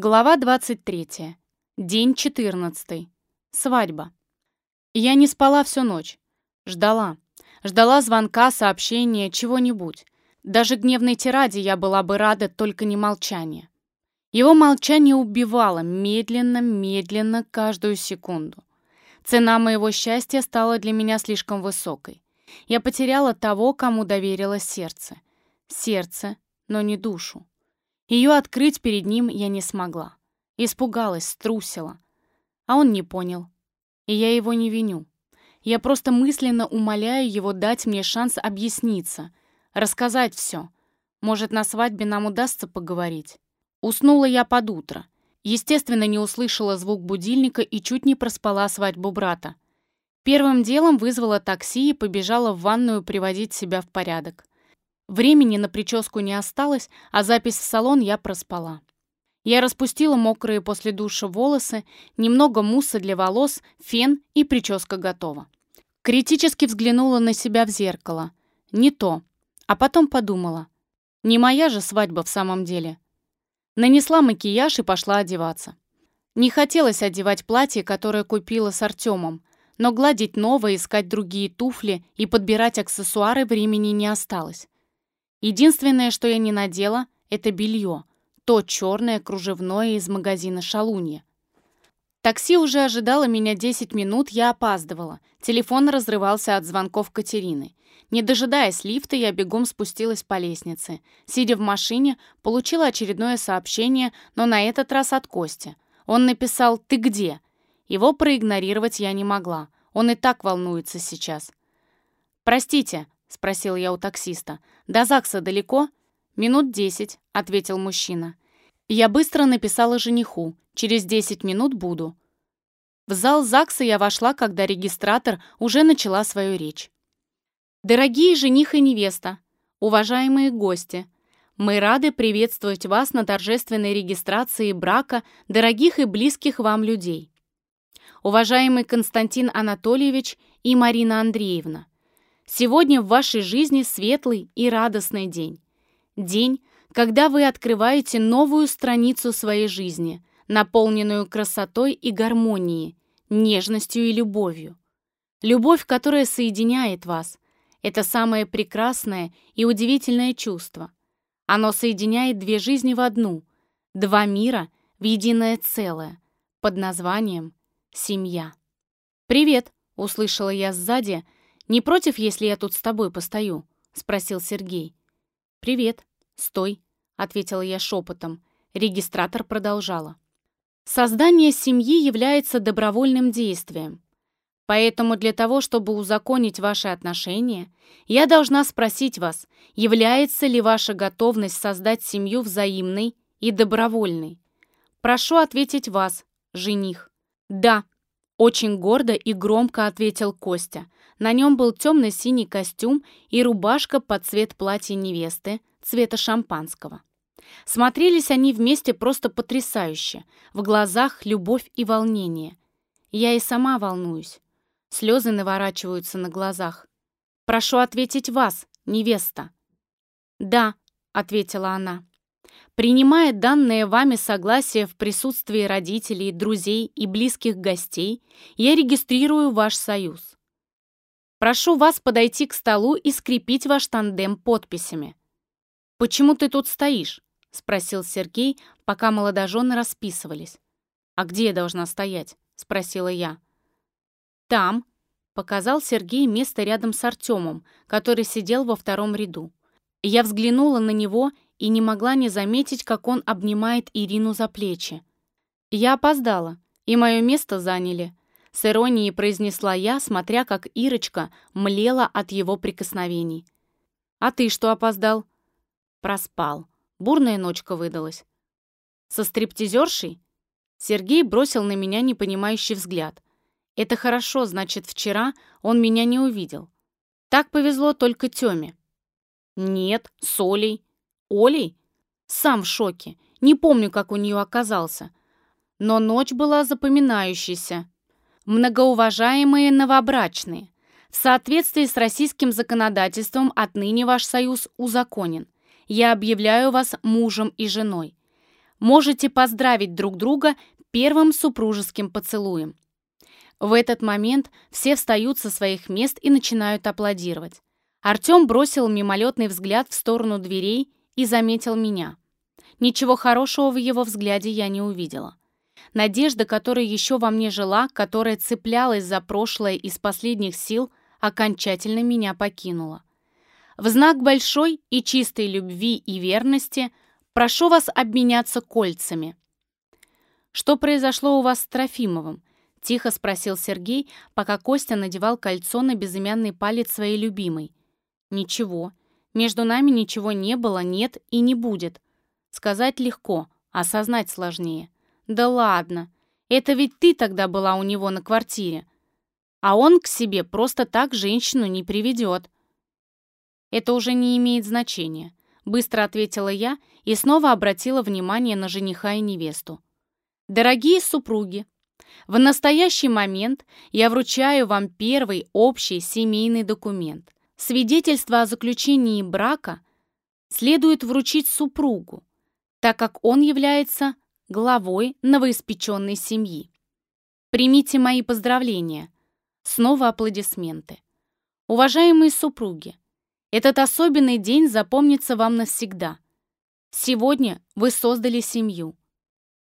Глава 23. День 14. Свадьба. Я не спала всю ночь. Ждала. Ждала звонка, сообщения, чего-нибудь. Даже гневной тираде я была бы рада, только не молчание. Его молчание убивало медленно, медленно, каждую секунду. Цена моего счастья стала для меня слишком высокой. Я потеряла того, кому доверила сердце. Сердце, но не душу. Ее открыть перед ним я не смогла. Испугалась, струсила. А он не понял. И я его не виню. Я просто мысленно умоляю его дать мне шанс объясниться, рассказать все. Может, на свадьбе нам удастся поговорить. Уснула я под утро. Естественно, не услышала звук будильника и чуть не проспала свадьбу брата. Первым делом вызвала такси и побежала в ванную приводить себя в порядок. Времени на прическу не осталось, а запись в салон я проспала. Я распустила мокрые после душа волосы, немного мусса для волос, фен и прическа готова. Критически взглянула на себя в зеркало. Не то. А потом подумала. Не моя же свадьба в самом деле. Нанесла макияж и пошла одеваться. Не хотелось одевать платье, которое купила с Артемом, но гладить новое, искать другие туфли и подбирать аксессуары времени не осталось. Единственное, что я не надела, это белье. То черное кружевное из магазина «Шалунья». Такси уже ожидало меня 10 минут, я опаздывала. Телефон разрывался от звонков Катерины. Не дожидаясь лифта, я бегом спустилась по лестнице. Сидя в машине, получила очередное сообщение, но на этот раз от Кости. Он написал «Ты где?». Его проигнорировать я не могла. Он и так волнуется сейчас. «Простите», — спросил я у таксиста. «До ЗАГСа далеко?» «Минут десять», — ответил мужчина. Я быстро написала жениху. «Через десять минут буду». В зал ЗАГСа я вошла, когда регистратор уже начала свою речь. «Дорогие жених и невеста, уважаемые гости, мы рады приветствовать вас на торжественной регистрации брака дорогих и близких вам людей. Уважаемый Константин Анатольевич и Марина Андреевна, Сегодня в вашей жизни светлый и радостный день. День, когда вы открываете новую страницу своей жизни, наполненную красотой и гармонией, нежностью и любовью. Любовь, которая соединяет вас, это самое прекрасное и удивительное чувство. Оно соединяет две жизни в одну, два мира в единое целое, под названием «семья». «Привет!» — услышала я сзади — «Не против, если я тут с тобой постою?» — спросил Сергей. «Привет. Стой», — ответила я шепотом. Регистратор продолжала. «Создание семьи является добровольным действием. Поэтому для того, чтобы узаконить ваши отношения, я должна спросить вас, является ли ваша готовность создать семью взаимной и добровольной. Прошу ответить вас, жених. Да, очень гордо и громко ответил Костя, на нем был темно-синий костюм и рубашка под цвет платья невесты, цвета шампанского. Смотрелись они вместе просто потрясающе. В глазах любовь и волнение. Я и сама волнуюсь. Слезы наворачиваются на глазах. «Прошу ответить вас, невеста». «Да», — ответила она. «Принимая данное вами согласие в присутствии родителей, друзей и близких гостей, я регистрирую ваш союз. Прошу вас подойти к столу и скрепить ваш тандем подписями». «Почему ты тут стоишь?» — спросил Сергей, пока молодожены расписывались. «А где я должна стоять?» — спросила я. «Там», — показал Сергей место рядом с Артемом, который сидел во втором ряду. Я взглянула на него и не могла не заметить, как он обнимает Ирину за плечи. Я опоздала, и мое место заняли с иронией произнесла я, смотря как Ирочка млела от его прикосновений. «А ты что опоздал?» «Проспал. Бурная ночка выдалась». «Со стриптизершей?» Сергей бросил на меня непонимающий взгляд. «Это хорошо, значит, вчера он меня не увидел. Так повезло только Тёме». «Нет, с Олей». «Олей?» Сам в шоке. Не помню, как у нее оказался. Но ночь была запоминающейся. Многоуважаемые новобрачные, в соответствии с российским законодательством отныне ваш союз узаконен. Я объявляю вас мужем и женой. можете поздравить друг друга первым супружеским поцелуем. В этот момент все встают со своих мест и начинают аплодировать. Артем бросил мимолетный взгляд в сторону дверей и заметил меня. Ничего хорошего в его взгляде я не увидела. Надежда, которая еще во мне жила, которая цеплялась за прошлое из последних сил, окончательно меня покинула. В знак большой и чистой любви и верности прошу вас обменяться кольцами. «Что произошло у вас с Трофимовым?» — тихо спросил Сергей, пока Костя надевал кольцо на безымянный палец своей любимой. «Ничего. Между нами ничего не было, нет и не будет. Сказать легко, осознать сложнее. Да ладно. Это ведь ты тогда была у него на квартире. А он к себе просто так женщину не приведет. Это уже не имеет значения. Быстро ответила я и снова обратила внимание на жениха и невесту. Дорогие супруги, в настоящий момент я вручаю вам первый общий семейный документ. Свидетельство о заключении брака следует вручить супругу, так как он является главой новоиспеченной семьи. Примите мои поздравления. Снова аплодисменты. Уважаемые супруги, этот особенный день запомнится вам навсегда. Сегодня вы создали семью.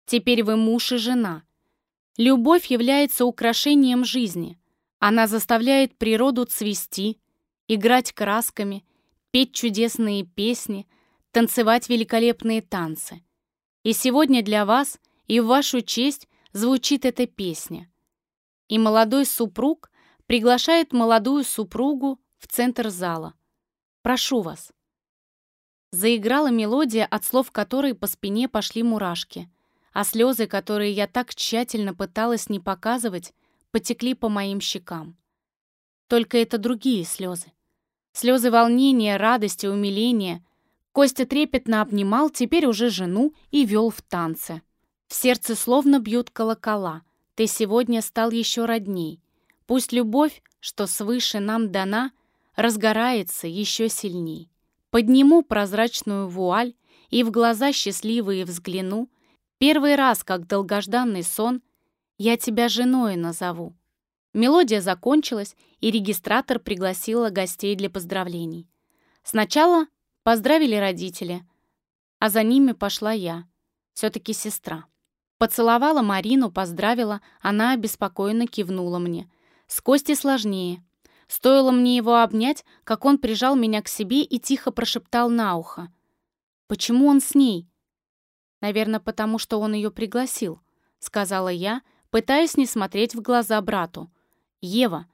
Теперь вы муж и жена. Любовь является украшением жизни. Она заставляет природу цвести, играть красками, петь чудесные песни, танцевать великолепные танцы. И сегодня для вас и в вашу честь звучит эта песня. И молодой супруг приглашает молодую супругу в центр зала. Прошу вас. Заиграла мелодия, от слов которой по спине пошли мурашки, а слезы, которые я так тщательно пыталась не показывать, потекли по моим щекам. Только это другие слезы. Слезы волнения, радости, умиления. Костя трепетно обнимал теперь уже жену и вел в танце. В сердце словно бьют колокола. Ты сегодня стал еще родней. Пусть любовь, что свыше нам дана, разгорается еще сильней. Подниму прозрачную вуаль и в глаза счастливые взгляну. Первый раз, как долгожданный сон, я тебя женой назову. Мелодия закончилась, и регистратор пригласила гостей для поздравлений. Сначала поздравили родители, а за ними пошла я, все-таки сестра. Поцеловала Марину, поздравила, она обеспокоенно кивнула мне. С Костей сложнее. Стоило мне его обнять, как он прижал меня к себе и тихо прошептал на ухо. «Почему он с ней?» «Наверное, потому что он ее пригласил», — сказала я, пытаясь не смотреть в глаза брату. «Ева».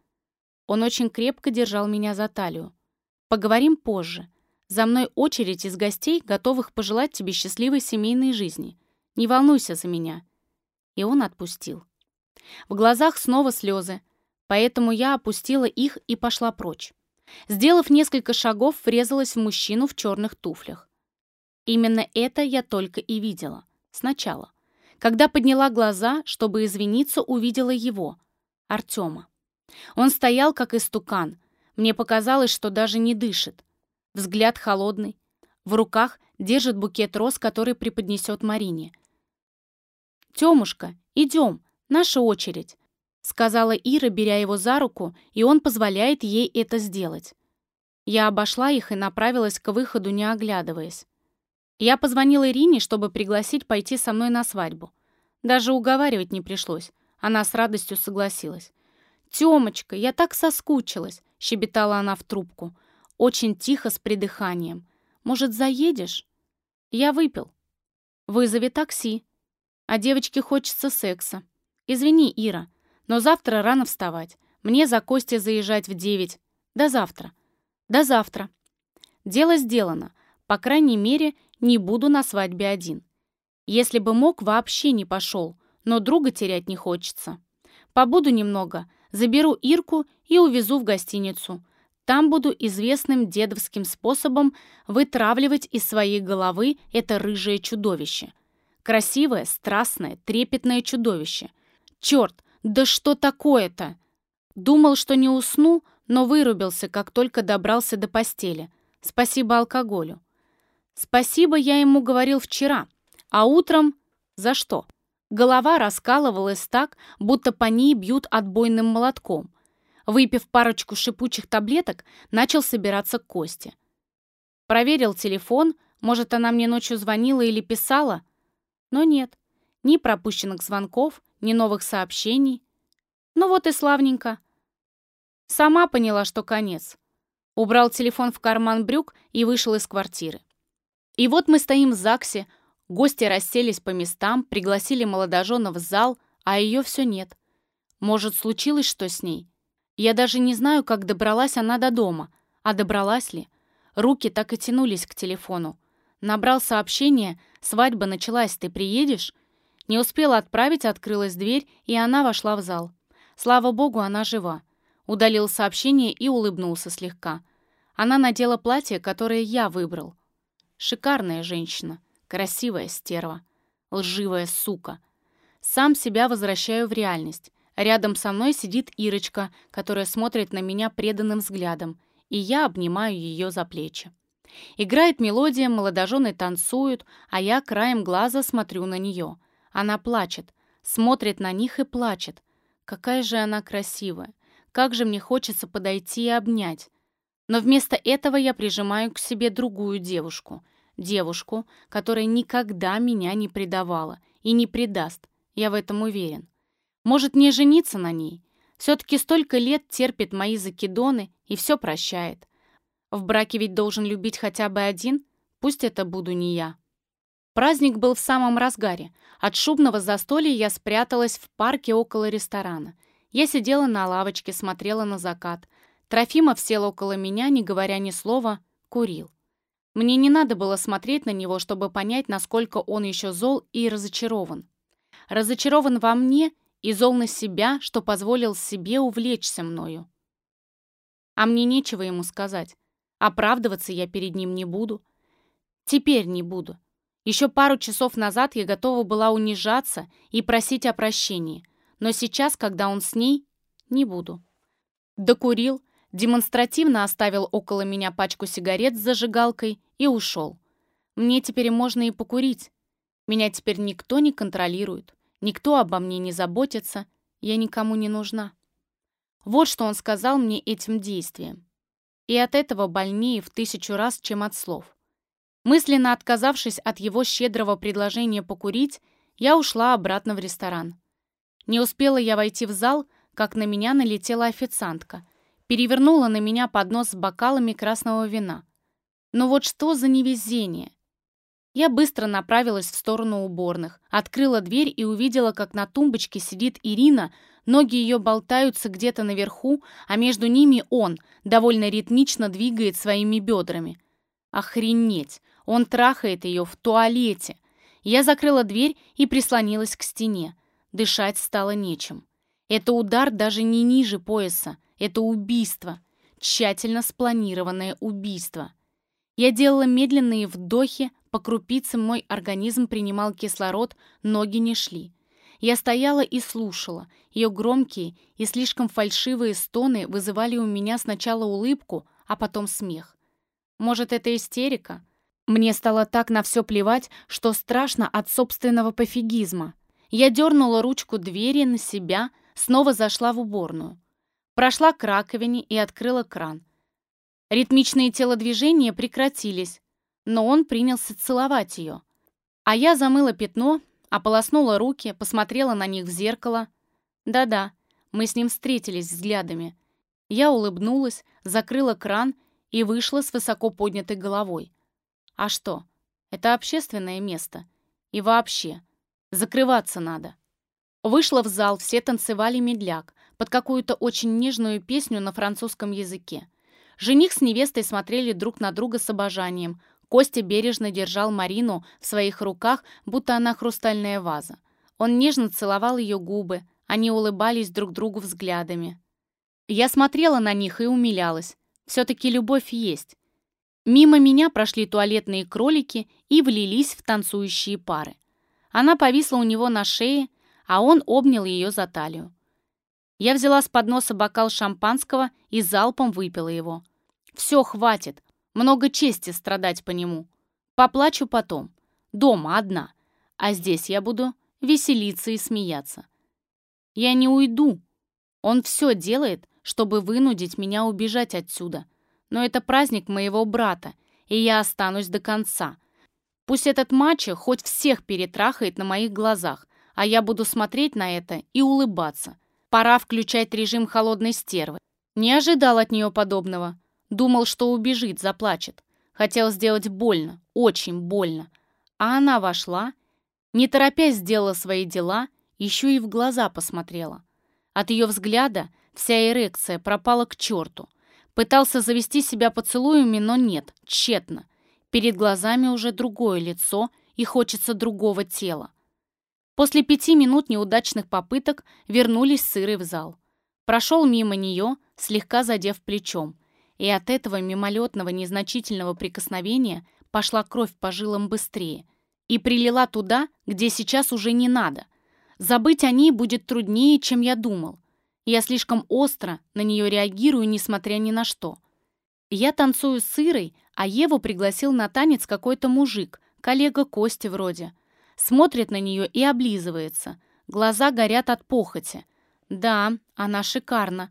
Он очень крепко держал меня за талию. «Поговорим позже. За мной очередь из гостей, готовых пожелать тебе счастливой семейной жизни. Не волнуйся за меня». И он отпустил. В глазах снова слезы, поэтому я опустила их и пошла прочь. Сделав несколько шагов, врезалась в мужчину в черных туфлях. Именно это я только и видела. Сначала. Когда подняла глаза, чтобы извиниться, увидела его, Артема. Он стоял, как истукан. Мне показалось, что даже не дышит. Взгляд холодный. В руках держит букет роз, который преподнесет Марине. «Темушка, идем, наша очередь», — сказала Ира, беря его за руку, и он позволяет ей это сделать. Я обошла их и направилась к выходу, не оглядываясь. Я позвонила Ирине, чтобы пригласить пойти со мной на свадьбу. Даже уговаривать не пришлось. Она с радостью согласилась. «Тёмочка, я так соскучилась!» — щебетала она в трубку. Очень тихо, с придыханием. «Может, заедешь?» «Я выпил». «Вызови такси». «А девочке хочется секса». «Извини, Ира, но завтра рано вставать. Мне за Костей заезжать в девять. До завтра». «До завтра». Дело сделано. По крайней мере, не буду на свадьбе один. Если бы мог, вообще не пошел, но друга терять не хочется. Побуду немного, Заберу Ирку и увезу в гостиницу. Там буду известным дедовским способом вытравливать из своей головы это рыжее чудовище. Красивое, страстное, трепетное чудовище. Черт, да что такое-то? Думал, что не усну, но вырубился, как только добрался до постели. Спасибо алкоголю. Спасибо я ему говорил вчера, а утром За что? Голова раскалывалась так, будто по ней бьют отбойным молотком. Выпив парочку шипучих таблеток, начал собираться к Косте. Проверил телефон, может, она мне ночью звонила или писала? Но нет, ни пропущенных звонков, ни новых сообщений. Ну вот и славненько. Сама поняла, что конец. Убрал телефон в карман брюк и вышел из квартиры. И вот мы стоим в ЗАГСе, Гости расселись по местам, пригласили молодоженов в зал, а ее все нет. Может, случилось что с ней? Я даже не знаю, как добралась она до дома. А добралась ли? Руки так и тянулись к телефону. Набрал сообщение «Свадьба началась, ты приедешь?» Не успела отправить, открылась дверь, и она вошла в зал. Слава богу, она жива. Удалил сообщение и улыбнулся слегка. Она надела платье, которое я выбрал. Шикарная женщина. Красивая стерва. Лживая сука. Сам себя возвращаю в реальность. Рядом со мной сидит Ирочка, которая смотрит на меня преданным взглядом, и я обнимаю ее за плечи. Играет мелодия, молодожены танцуют, а я краем глаза смотрю на нее. Она плачет, смотрит на них и плачет. Какая же она красивая. Как же мне хочется подойти и обнять. Но вместо этого я прижимаю к себе другую девушку, девушку, которая никогда меня не предавала и не предаст, я в этом уверен. Может, не жениться на ней? Все-таки столько лет терпит мои закидоны и все прощает. В браке ведь должен любить хотя бы один, пусть это буду не я. Праздник был в самом разгаре. От шубного застолья я спряталась в парке около ресторана. Я сидела на лавочке, смотрела на закат. Трофимов сел около меня, не говоря ни слова, курил. Мне не надо было смотреть на него, чтобы понять, насколько он еще зол и разочарован. Разочарован во мне и зол на себя, что позволил себе увлечься мною. А мне нечего ему сказать. Оправдываться я перед ним не буду. Теперь не буду. Еще пару часов назад я готова была унижаться и просить о прощении, но сейчас, когда он с ней, не буду. Докурил, демонстративно оставил около меня пачку сигарет с зажигалкой и ушел. Мне теперь можно и покурить. Меня теперь никто не контролирует, никто обо мне не заботится, я никому не нужна. Вот что он сказал мне этим действием. И от этого больнее в тысячу раз, чем от слов. Мысленно отказавшись от его щедрого предложения покурить, я ушла обратно в ресторан. Не успела я войти в зал, как на меня налетела официантка — перевернула на меня поднос с бокалами красного вина. Но вот что за невезение! Я быстро направилась в сторону уборных, открыла дверь и увидела, как на тумбочке сидит Ирина, ноги ее болтаются где-то наверху, а между ними он довольно ритмично двигает своими бедрами. Охренеть! Он трахает ее в туалете. Я закрыла дверь и прислонилась к стене. Дышать стало нечем. Это удар даже не ниже пояса. Это убийство. Тщательно спланированное убийство. Я делала медленные вдохи, по крупицам мой организм принимал кислород, ноги не шли. Я стояла и слушала. Ее громкие и слишком фальшивые стоны вызывали у меня сначала улыбку, а потом смех. Может, это истерика? Мне стало так на все плевать, что страшно от собственного пофигизма. Я дернула ручку двери на себя, снова зашла в уборную. Прошла к раковине и открыла кран. Ритмичные телодвижения прекратились, но он принялся целовать ее. А я замыла пятно, ополоснула руки, посмотрела на них в зеркало. Да-да, мы с ним встретились взглядами. Я улыбнулась, закрыла кран и вышла с высоко поднятой головой. А что? Это общественное место. И вообще, закрываться надо. Вышла в зал, все танцевали медляк под какую-то очень нежную песню на французском языке. Жених с невестой смотрели друг на друга с обожанием. Костя бережно держал Марину в своих руках, будто она хрустальная ваза. Он нежно целовал ее губы, они улыбались друг другу взглядами. Я смотрела на них и умилялась. Все-таки любовь есть. Мимо меня прошли туалетные кролики и влились в танцующие пары. Она повисла у него на шее, а он обнял ее за талию. Я взяла с подноса бокал шампанского и залпом выпила его. Все, хватит. Много чести страдать по нему. Поплачу потом. Дома одна. А здесь я буду веселиться и смеяться. Я не уйду. Он все делает, чтобы вынудить меня убежать отсюда. Но это праздник моего брата, и я останусь до конца. Пусть этот мачо хоть всех перетрахает на моих глазах, а я буду смотреть на это и улыбаться. Пора включать режим холодной стервы. Не ожидал от нее подобного. Думал, что убежит, заплачет. Хотел сделать больно, очень больно. А она вошла, не торопясь сделала свои дела, еще и в глаза посмотрела. От ее взгляда вся эрекция пропала к черту. Пытался завести себя поцелуями, но нет, тщетно. Перед глазами уже другое лицо и хочется другого тела. После пяти минут неудачных попыток вернулись сыры в зал. Прошел мимо нее, слегка задев плечом, и от этого мимолетного незначительного прикосновения пошла кровь по жилам быстрее и прилила туда, где сейчас уже не надо. Забыть о ней будет труднее, чем я думал. Я слишком остро на нее реагирую, несмотря ни на что. Я танцую с Ирой, а Еву пригласил на танец какой-то мужик, коллега Кости вроде. Смотрит на нее и облизывается. Глаза горят от похоти. Да, она шикарна.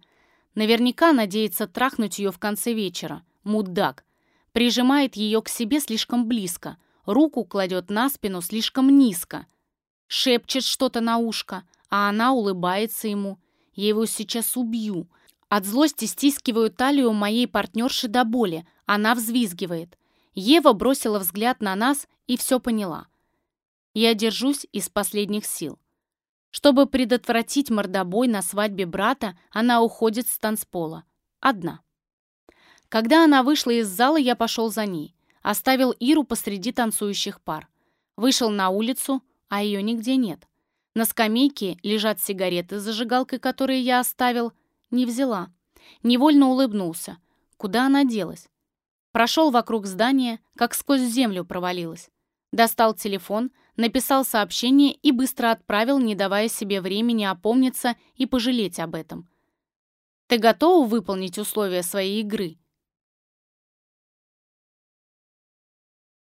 Наверняка надеется трахнуть ее в конце вечера. Мудак. Прижимает ее к себе слишком близко. Руку кладет на спину слишком низко. Шепчет что-то на ушко, а она улыбается ему. Я его сейчас убью. От злости стискиваю талию моей партнерши до боли. Она взвизгивает. Ева бросила взгляд на нас и все поняла. Я держусь из последних сил. Чтобы предотвратить мордобой на свадьбе брата, она уходит с танцпола. Одна. Когда она вышла из зала, я пошел за ней. Оставил Иру посреди танцующих пар. Вышел на улицу, а ее нигде нет. На скамейке лежат сигареты с зажигалкой, которые я оставил. Не взяла. Невольно улыбнулся. Куда она делась? Прошел вокруг здания, как сквозь землю провалилась. Достал телефон, написал сообщение и быстро отправил, не давая себе времени опомниться и пожалеть об этом. «Ты готова выполнить условия своей игры?»